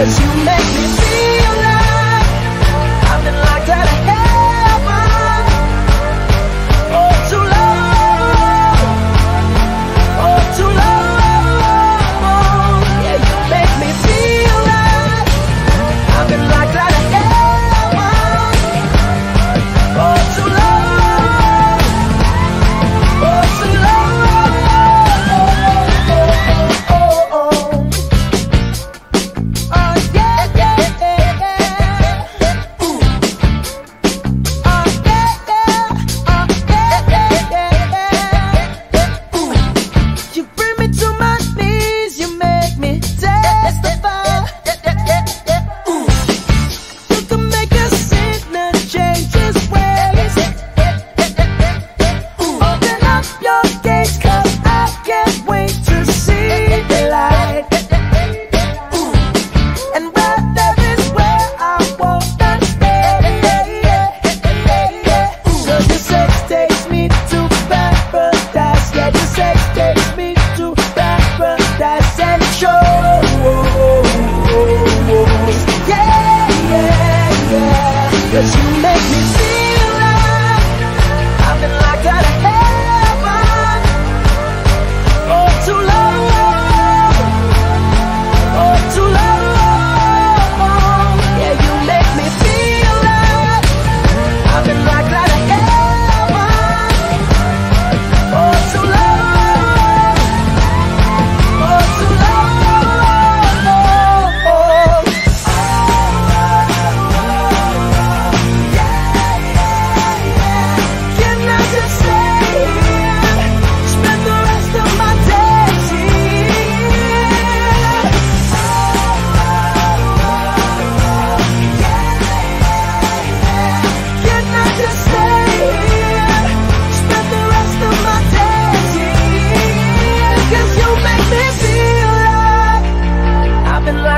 that you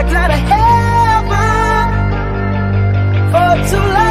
I gotta help her for too long.